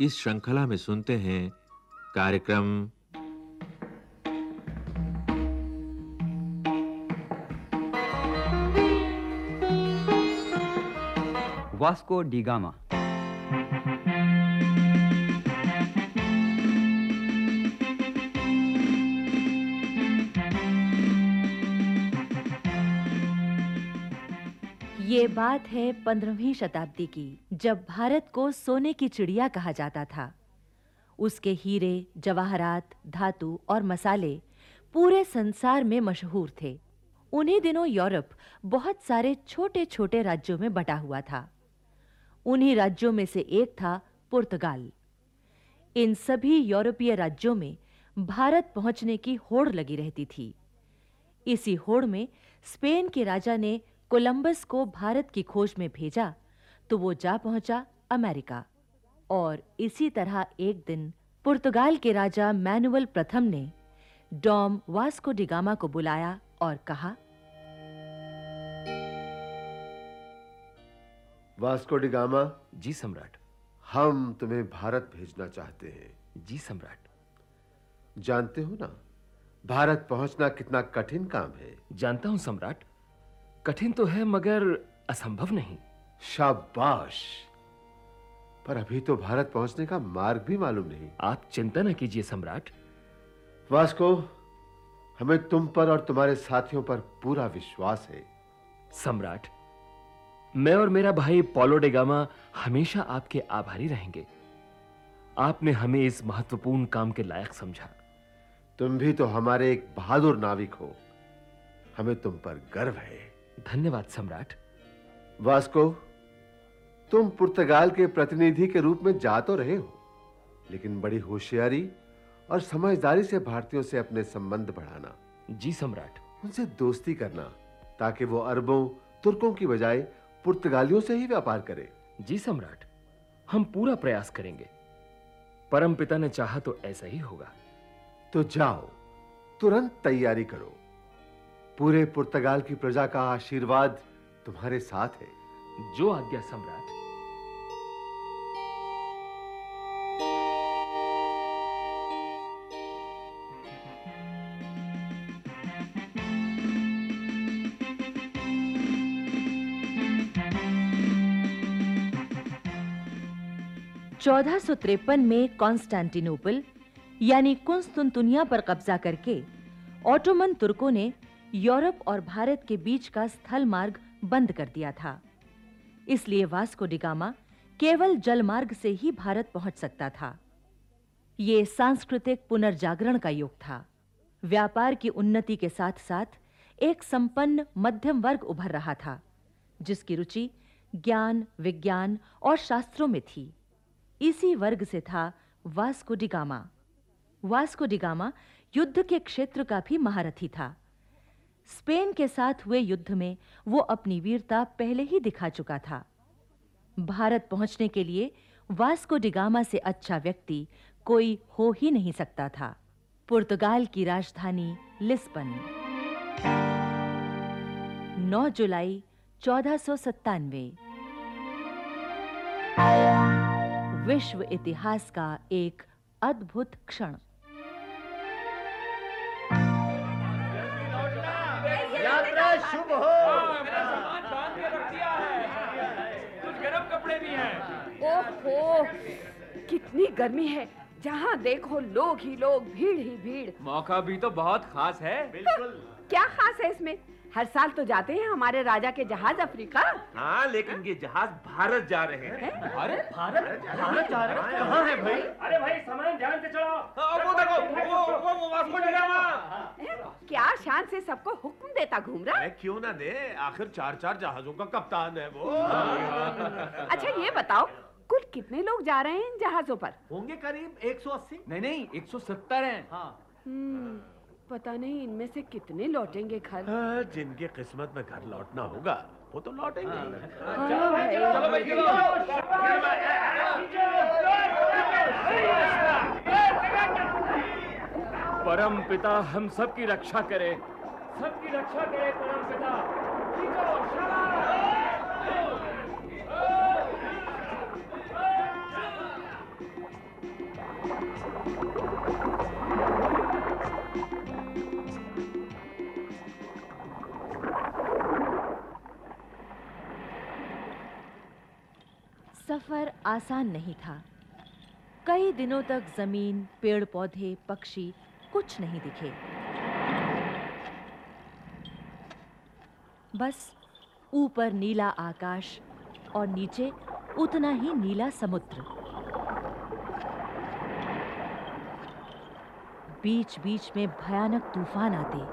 इस श्रृंखला में सुनते हैं कार्यक्रम वास्को डिगामा ये बात है पंद्रहवीं शताब्दी की, जब भारत को सोने की चिड़िया कहा जाता था। उसके हीरे, जवाहरात, धातु और मसाले पूरे संसार में मशहूर थे। उन्हीं दिनों यूरोप बहुत सारे छोटे-छोटे राज्यों में बटा हुआ था। उन्हीं राज्यों में से एक था पुर्तगाल। इन सभी यूरोपीय राज्यों में भारत पहुँचने की होड़ लगी रहती थी। इसी होड़ में स्पेन के राजा ने कोलंबस को भारत की खोज में भेजा तो वो जा पहुँचा अमेरिका। और इसी तरह एक दिन पुर्तगाल के राजा मैनुअल प्रथम ने डॉम वास्को डिगामा को बुलाया और कहा वास्को डिगामा जी सम्राट। हम तुम्हें भारत भेजना चाहते हैं। जी सम्राट। जानते हो ना भारत पहुँचना कितना कठिन काम है। जानता हूँ सम्राट। कठिन तो है मगर असंभव नहीं। शाबाश। पर अभी तो भारत पहुँचने का मार्ग भी मालूम नहीं। आप चिंता न कीजिए सम्राट। वास्को हमें तुम पर और तुम्हारे साथियों पर पूरा विश्वास है। सम्राट मैं और मेरा भाई पोलो डेगामा हमेशा आपके आभारी रहेंगे। आपने हमें इस महत्वपूर्ण काम के लायक समझा। तुम भी तो हमारे एक बहादुर नाविक हो। हमें तुम पर गर्व है। धन्यवाद सम्राट। वास्को तुम पुर्तगाल के प्रतिनिधि के रूप में जा तो रहे हो लेकिन बड़ी होशियारी और समझदारी से भारतीयों से अपने संबंध बढ़ाना। जी सम्राट। उनसे दोस्ती करना ताकि वो अरबों तुर्कों की बजाय पुर्तगालियों से ही व्यापार करे। जी सम्राट। हम पूरा प्रयास करेंगे। परम पिता ने चाहा तो ऐसा ही होगा। तो जाओ तुरंत तैयारी करो। पूरे पुर्तगाल की प्रजा का आशीर्वाद तुम्हारे साथ है। जो आज्ञा सम्राट। चौदह सौ तिरपन में कॉन्स्टेंटिनोपल यानी कुंस्तुनतुनिया पर कब्जा करके ऑटोमन तुर्कों ने यूरोप और भारत के बीच का स्थल मार्ग बंद कर दिया था। इसलिए वास्को डिगामा केवल जल मार्ग से ही भारत पहुँच सकता था। यह सांस्कृतिक पुनर्जागरण का युग था। व्यापार की उन्नति के साथ-साथ एक संपन्न मध्यम वर्ग उभर रहा था, जिसकी रुचि ज्ञान, विज्ञान और शास्त्रों में थी। इसी वर्ग से था वास्को डिगामा वास्को डिगामा युद्ध के क्षेत्र का भी महारथी था। स्पेन के साथ हुए युद्ध में वो अपनी वीरता पहले ही दिखा चुका था। भारत पहुँचने के लिए वास्को डिगामा से अच्छा व्यक्ति कोई हो ही नहीं सकता था। पुर्तगाल की राजधानी लिस्बन। 9 जुलाई 1497 विश्व इतिहास का एक अद्भुत क्षण। ओहो कितनी गर्मी है। जहाँ देखो लोग ही लोग भीड़ ही भीड़। मौका भी तो बहुत खास है। बिल्कुल। क्या खास है इसमें? हर साल तो जाते हैं हमारे राजा के जहाज़ अफ्रीका। हाँ लेकिन ये जहाज़ भारत जा रहे हैं। अरे भारत? भारत? भारत जा रहे हैं? कहाँ है भाई? अरे भाई सामान ध्यान से चलाओ वो देखो वो वो वो वास्को डिगामा क्या शान से सबको हुक्म देता घूम रहा? है क्यों ना दे? आखिर चार चार जहाजों का कप्तान है वो। अच्छा ये बताओ कुल कितने लोग जा रहे हैं इन जहाजों पर? होंगे करीब 180 नहीं नहीं 170 हैं। हाँ पता नहीं इनमें से कितने लौटेंगे घर। हाँ, जिनके किस्मत में घर लौटना होगा वो तो लौटेंगे हाँ। परम पिता हम सबकी रक्षा करे। सबकी रक्षा करे परम पिता। सफ़र आसान नहीं था। कई दिनों तक ज़मीन पेड़ पौधे पक्षी कुछ नहीं दिखे। बस ऊपर नीला आकाश और नीचे उतना ही नीला समुद्र। बीच बीच में भयानक तूफ़ान आते।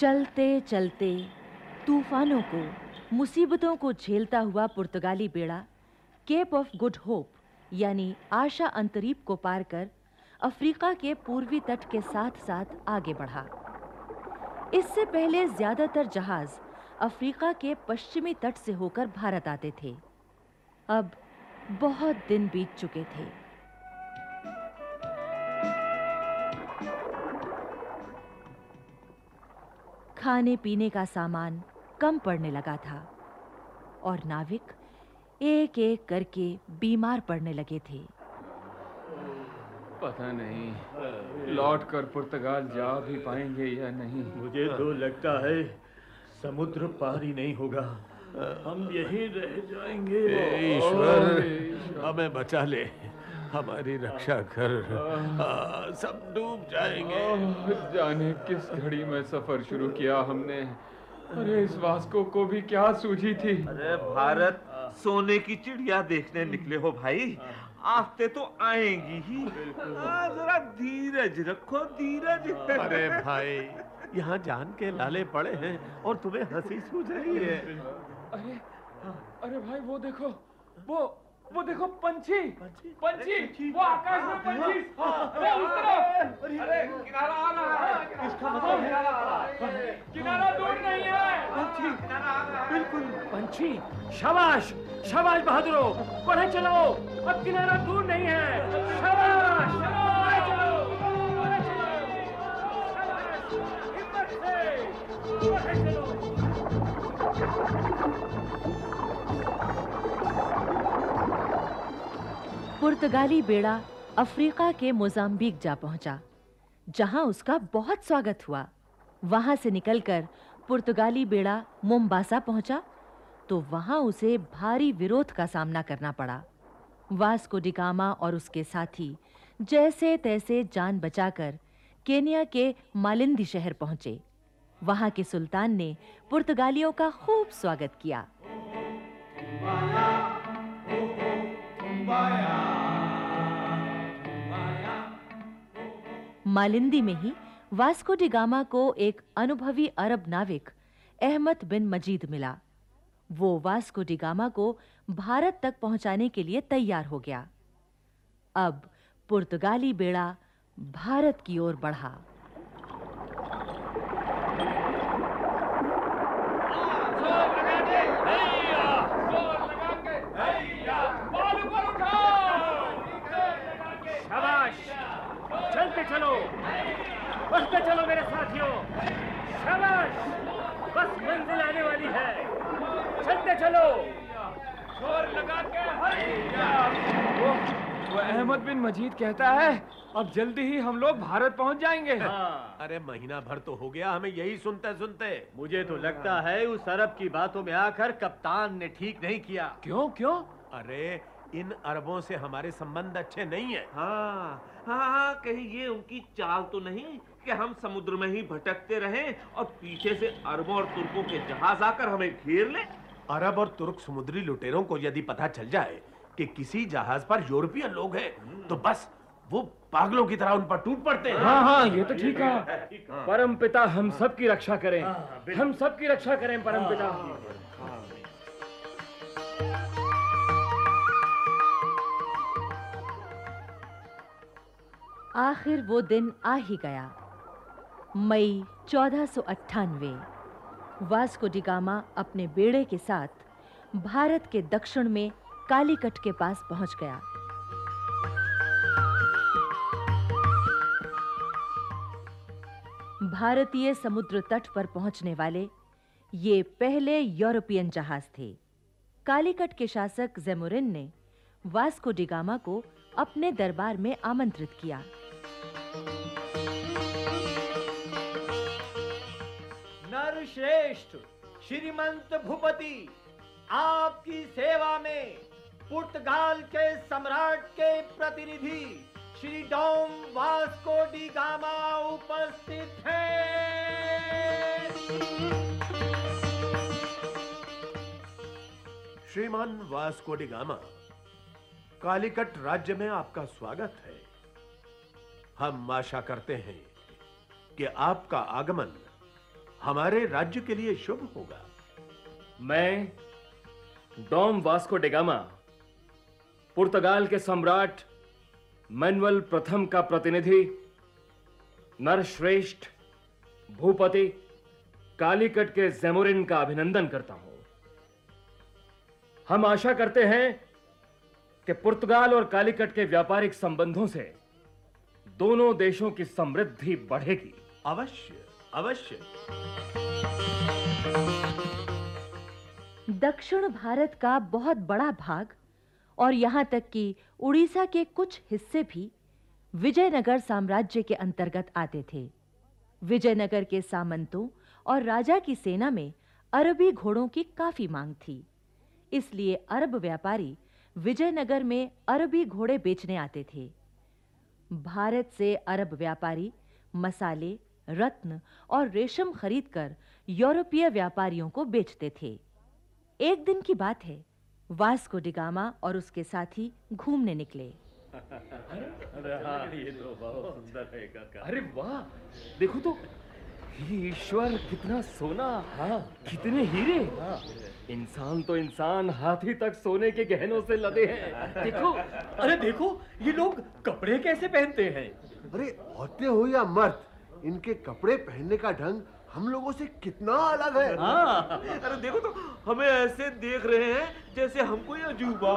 चलते चलते तूफानों को, मुसीबतों को झेलता हुआ पुर्तगाली बेड़ा केप ऑफ़ गुड होप यानी आशा अंतरीप को पार कर, अफ्रीका के पूर्वी तट के साथ साथ आगे बढ़ा। इससे पहले ज़्यादातर जहाज़ अफ्रीका के पश्चिमी तट से होकर भारत आते थे। अब बहुत दिन बीत चुके थे। खाने पीने का सामान कम पड़ने लगा था और नाविक एक एक करके बीमार पड़ने लगे थे। पता नहीं लौट कर पुर्तगाल जा भी पाएँगे या नहीं। मुझे तो लगता है समुद्र पार ही नहीं होगा। हम यहीं रह जाएँगे। ईश्वर। हमें बचा ले। हमारी रक्षा कर। आ, सब डूब जाएँगे। जाने किस घड़ी में सफ़र शुरू किया हमने? अरे इस वास्को को भी क्या सूझी थी? अरे भारत सोने की चिड़िया देखने निकले हो भाई। आते तो आएँगी ही। हाँ, जरा धीरज रखो धीरज। अरे भाई यहाँ जान के लाले पड़े हैं और तुम्हें हँसी सूझ रही है। अरे अरे भाई वो देखो वो वो देखो पंछी। पंछी? वो आकाश में पंछी। अरे उस तरफ़। अरे किनारा आ रहा है। इसका मतलब किनारा आ रहा है। किनारा दूर नहीं है। पंछी। किनारा आ रहा है। बिल्कुल। पंछी शाबाश। शाबाश बहादुरो। बढ़े चलो अब किनारा दूर नहीं है। शाबाश। बढ़े चलो बढ़े चलो हिम्मत से। बढ़े चलो पुर्तगाली बेड़ा अफ्रीका के मोजाम्बिक जा पहुँचा, जहाँ उसका बहुत स्वागत हुआ। वहाँ से निकलकर पुर्तगाली बेड़ा मोम्बासा पहुँचा तो वहाँ उसे भारी विरोध का सामना करना पड़ा। वास्को डिगामा और उसके साथी जैसे तैसे जान बचाकर केनिया के मालिंदी शहर पहुँचे। वहाँ के सुल्तान ने पुर्तगालियों का खूब स्वागत किया। मालिंदी में ही वास्को डी गामा को एक अनुभवी अरब नाविक अहमद बिन मजीद मिला। वो वास्को डी गामा को भारत तक पहुँचाने के लिए तैयार हो गया। अब पुर्तगाली बेड़ा भारत की ओर बढ़ा ज़ोर लगा के हैया ज़ोर लगा के हैया बाल ऊपर उठाओ शाबाश चलते चलो बढ़ते चलो मेरे साथियों। शाबाश। बस मंजिल आने वाली है। चलते चलो। ज़ोर लगा के वो वो अहमद बिन मजीद कहता है अब जल्दी ही हम लोग भारत पहुँच जाएँगे। हाँ। अरे महीना भर तो हो गया हमें यही सुनते सुनते। मुझे तो लगता है उस अरब की बातों में आकर कप्तान ने ठीक नहीं किया। क्यों क्यों? अरे इन अरबों से हमारे संबंध अच्छे नहीं है। हाँ हाँ हाँ कहीं ये उनकी चाल तो नहीं? कि हम समुद्र में ही भटकते रहें और पीछे से अरबों और तुर्कों के जहाज़ आकर हमें घेर ले। अरब और तुर्क समुद्री लुटेरों को यदि पता चल जाए कि किसी जहाज़ पर यूरोपियन लोग हैं तो बस वो पागलों की तरह उन पर टूट पड़ते हैं। हाँ हाँ ये तो ठीक है। परम पिता हम सब की रक्षा करें। हम सब की रक्षा करें परम पिता आखिर वो दिन आ ही गया। मई चौदह वास्को डिगामा अपने बेड़े के साथ भारत के दक्षिण में कालीकट के पास पहुँच गया। भारतीय समुद्र तट पर पहुँचने वाले ये पहले यूरोपियन जहाज़ थे। कालीकट के शासक जेमुरिन ने वास्को डिगामा को अपने दरबार में आमंत्रित किया। नरश्रेष्ठ श्रीमंत भूपति, आपकी सेवा में पुर्तगाल के सम्राट के प्रतिनिधि Shri Dom Vasco da Gama उपस्थित हैं। श्रीमान वास्को डी गामा, कालीकट राज्य में आपका स्वागत है। हम आशा करते हैं कि आपका आगमन हमारे राज्य के लिए शुभ होगा। मैं डॉम वास्को डेगामा पुर्तगाल के सम्राट मैनुअल प्रथम का प्रतिनिधि नरश्रेष्ठ भूपति कालीकट के जेमुरिन का अभिनंदन करता हूँ। हम आशा करते हैं कि पुर्तगाल और कालीकट के व्यापारिक संबंधों से दोनों देशों की समृद्धि बढ़ेगी। अवश्य। अवश्य। दक्षिण भारत का बहुत बड़ा भाग और यहाँ तक कि उड़ीसा के कुछ हिस्से भी विजयनगर साम्राज्य के अंतर्गत आते थे। विजयनगर के सामंतों और राजा की सेना में अरबी घोड़ों की काफ़ी मांग थी। इसलिए अरब व्यापारी विजयनगर में अरबी घोड़े बेचने आते थे। भारत से अरब व्यापारी मसाले रत्न और रेशम खरीदकर यूरोपीय व्यापारियों को बेचते थे। एक दिन की बात है वास्को डिगामा और उसके साथी घूमने निकले। अरे हाँ ये तो बहुत सुंदर है काका। अरे वाह देखो तो ये ईश्वर कितना सोना हाँ कितने हीरे। इंसान तो इंसान हाथी तक सोने के गहनों से लदे हैं। देखो अरे देखो ये लोग कपड़े कैसे पहनते हैं? अरे औरतें हो या मर्द इनके कपड़े पहनने का ढंग हम लोगों से कितना अलग है। हाँ। अरे देखो तो हमें ऐसे देख रहे हैं जैसे हम कोई अजूबा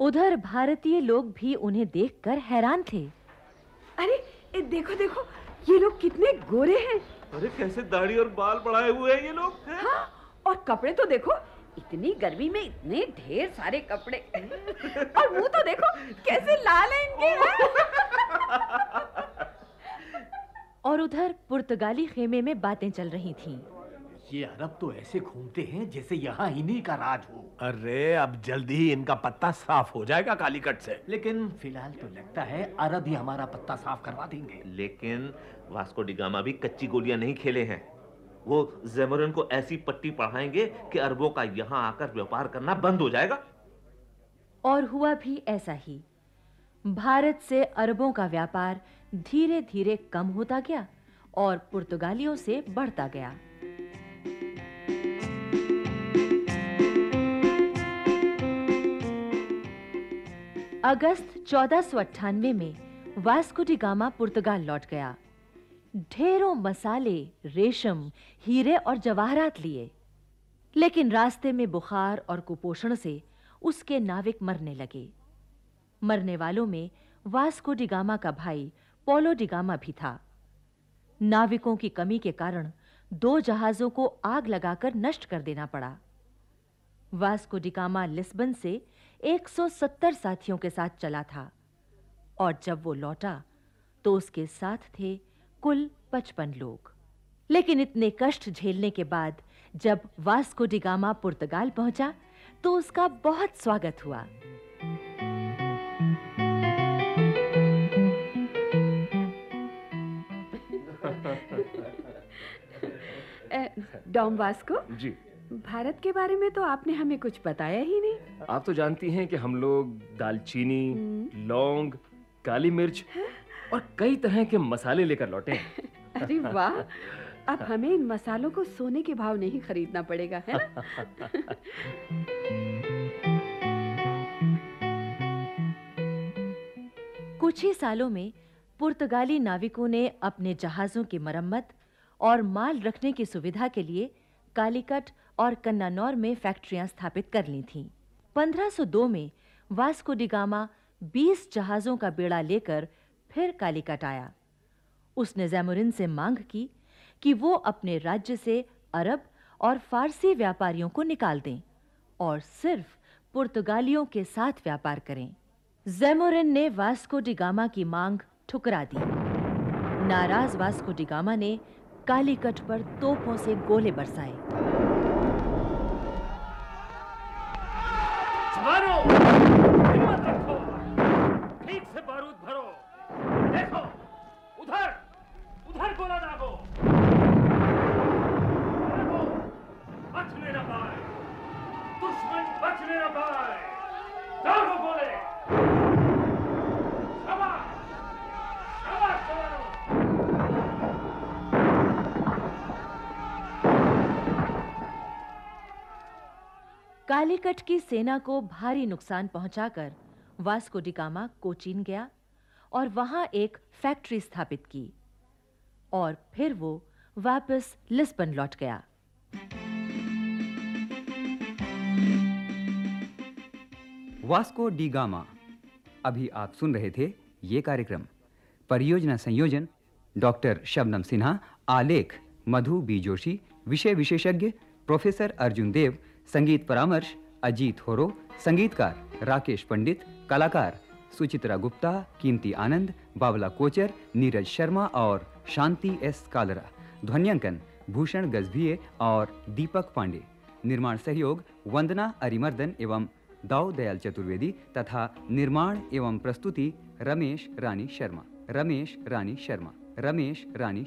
उधर भारतीय लोग भी उन्हें देखकर हैरान थे। अरे ए, देखो देखो ये लोग कितने गोरे हैं। अरे कैसे दाढ़ी और बाल बढ़ाए हुए हैं ये लोग हैं? हाँ और कपड़े तो देखो इतनी गर्मी में इतने ढेर सारे कपड़े। और मुँह तो देखो कैसे लाल है इनके। और उधर पुर्तगाली खेमे में बातें चल रही थीं। ये अरब तो ऐसे घूमते हैं जैसे यहाँ इन्हीं का राज हो। अरे अब जल्दी ही इनका पत्ता साफ़ हो जाएगा कालीकट से। लेकिन फ़िलहाल तो लगता है अरब ही हमारा पत्ता साफ़ करवा देंगे। लेकिन वास्को डिगामा भी कच्ची गोलियाँ नहीं खेले हैं। वो जेमरन को ऐसी पट्टी पढ़ाएँगे कि अरबों का यहाँ आकर व्यापार करना बंद हो जाएगा। और हुआ भी ऐसा ही। भारत से अरबों का व्यापार धीरे-धीरे कम होता गया और पुर्तगालियों से बढ़ता गया। अगस्त 1498 में वास्को डी गामा पुर्तगाल लौट गया। ढेरों मसाले, रेशम, हीरे और जवाहरात लिए। लेकिन रास्ते में बुखार और कुपोषण से उसके नाविक मरने लगे। मरने वालों में वास्को डिगामा का भाई पोलो डिगामा भी था। नाविकों की कमी के कारण दो जहाजों को आग लगाकर नष्ट कर देना पड़ा। वास्को डिगामा लिस्बन से 170 साथियों के साथ चला था और जब वो लौटा तो उसके साथ थे कुल 55 लोग। लेकिन इतने कष्ट झेलने के बाद जब वास्को डिगामा पुर्तगाल पहुँचा तो उसका बहुत स्वागत हुआ। डॉम वास्को जी। भारत के बारे में तो आपने हमें कुछ बताया ही नहीं। आप तो जानती हैं कि हम लोग दालचीनी हम्म। लौंग काली मिर्च और कई तरह के मसाले लेकर लौटे हैं। अरे वाह! अब हमें इन मसालों को सोने के भाव नहीं खरीदना पड़ेगा है ना? कुछ ही सालों में पुर्तगाली नाविकों ने अपने जहाजों की मरम्मत और माल रखने की सुविधा के लिए कालीकट और कन्नानौर में फैक्ट्रियाँ स्थापित कर ली थीं। 1502 में वास्को डी गामा 20 जहाजों का बेड़ा लेकर फिर कालीकट आया उसने जैमुरिन से मांग की कि वो अपने राज्य से अरब और फारसी व्यापारियों को निकाल दें और सिर्फ़ पुर्तगालियों के साथ व्यापार करें। जैमोरिन ने वास्को डी गामा की मांग ठुकरा दी। नाराज़ वास्को डी गामा ने कालीकट पर तोपों से गोले बरसाए। जवानों हिम्मत रखो ठीक से बारूद भरो देखो उधर उधर गोला दागो देखो बचने न पाए दुश्मन कालीकट की सेना को भारी नुकसान पहुंचाकर वास्को डी गामा कोचीन गया और वहाँ एक फैक्ट्री स्थापित की और फिर वो वापस लिस्बन लौट गया। Vasco da Gama. अभी आप सुन रहे थे ये कार्यक्रम। परियोजना संयोजन, डॉक्टर शबनम सिन्हा, आलेख मधु बी जोशी, विषय विशेषज्ञ प्रोफेसर अर्जुन देव, संगीत परामर्श अजीत होरो, संगीतकार राकेश पंडित, कलाकार सुचित्रा गुप्ता, कीमती आनंद बाबला कोचर, नीरज शर्मा और शांति एस कालरा, ध्वन्यांकन भूषण गजभिये और दीपक पांडे। निर्माण सहयोग वंदना अरिमर्दन एवं दाऊ दयाल चतुर्वेदी तथा निर्माण एवं प्रस्तुति रमेश रानी शर्मा। रमेश रानी शर्मा। रमेश रानी